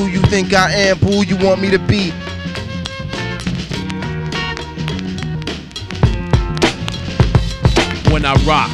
who you think I am, who you want me to be. When I rock,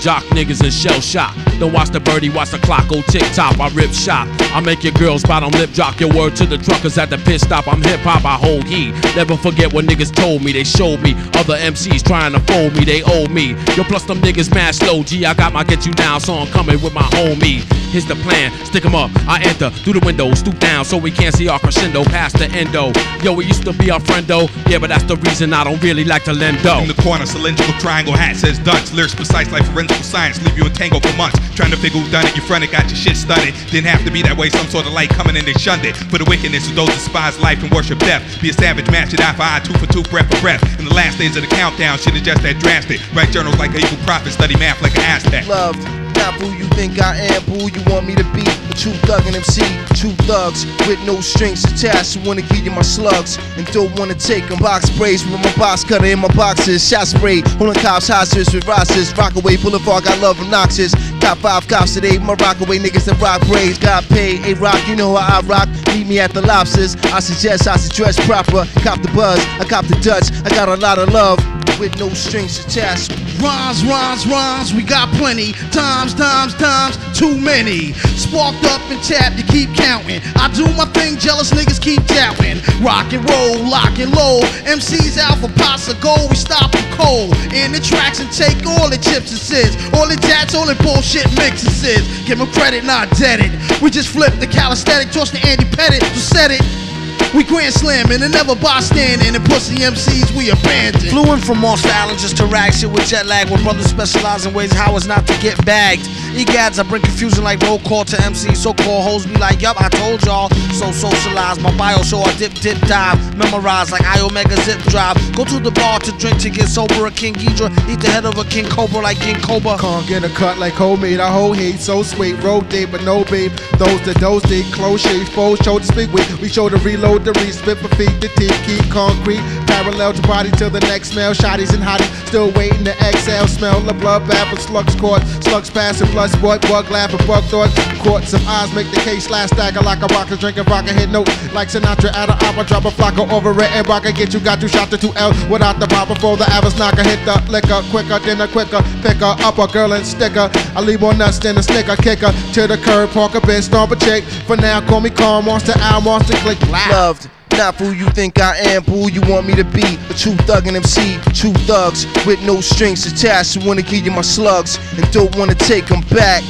jock niggas in shell shock. Don't watch the birdie, watch the clock go tick tock. I rip shot. I make your girls bottom lip drop your word to the truckers at the pit stop. I'm hip hop, I hold heat. Never forget what niggas told me. They showed me other MCs trying to fold me. They owe me. Yo, plus them niggas mad slow. G, I got my get you down song coming with my homie. Here's the plan, stick 'em up. I enter through the window, stoop down so we can't see our crescendo past the endo. Yo, we used to be our friend though. Yeah, but that's the reason I don't really like to lend dough. In the corner, cylindrical triangle hat says Dutch. Lyrics precise like forensic science, leave you in tango for months. Trying to figure who done it, you front it, got your shit studded. Didn't have to be that way, some sort of light coming in, they shunned it. For the wickedness of those despise life and worship death. Be a savage, match it eye for eye, two for two, breath for breath. In the last days of the countdown, shit is just that drastic. Write journals like a evil prophet, study math like an Aztec. Loved, not who you think I am, who you want me to be. A true thug and MC, true thugs with no strings attached. Who wanna give you my slugs and don't wanna take them. Box sprays with my box cutter in my boxes. Shot spray, holding cops hostage with rosters. Rockaway Boulevard, got love obnoxious. Got five cops today, my rockaway niggas that rock braids. Got paid, a rock, you know how I rock. Meet me at the lobsters. I suggest I should dress proper. Cop the buzz, I cop the Dutch. I got a lot of love with no strings attached. Rhymes, rhymes, rhymes, we got plenty. Times, times, times, too many. Sparked up and tapped, to keep counting. I do my thing, jealous niggas keep doubting. Rock and roll, lock and low. MCs alpha, pots gold, we stop them cold. In the tracks and take all the chips and sis. All the jats, all the bullshit mixes. Give them credit, not it We just flip the calisthenic, toss the Andy Pettitte, so set it. We grand slamming and never bystanding and pussy MCs we abandon. Flew in from all styling just to rag shit with jet lag. When brothers specialize in ways how it's not to get bagged. Egads, I bring confusion like roll call to MC. So called hoes be like, yup, I told y'all. So socialize. My bio show I dip, dip, dive. Memorize like Iomega zip drive. Go to the bar to drink to get sober. A King Geedorah. Eat the head of a King Cobra like King Cobra. Can't get a cut like homemade. I whole hate so sweet. Road date, but no babe. Those that those date, close shave, foes show to speak with. We show to reload the re spit for feet, the teeth, keep concrete. Parallel to body till the next smell. Shotties and hotties still waiting to exhale. Smell the blood bath for slugs caught. Slugs passing, plus bug, bug laughing, bug thoughts. Courts of eyes make the case last stagger like a rocker drinking vodka hit note. Like Sinatra at an opera, drop a flocker over it and rocker. Get you got two shot to two L without the bar before the average knocker. Hit the liquor quicker than a quicker. Pick her up a girl and sticker. I leave more nuts than a snicker. Kicker to the curb, park a bitch, stomp a chick. For now, call me calm, monster out, monster click. Loved. Not who you think I am, but who you want me to be. A true thug and MC, two thugs with no strings attached. Who wanna give you my slugs and don't wanna take them back.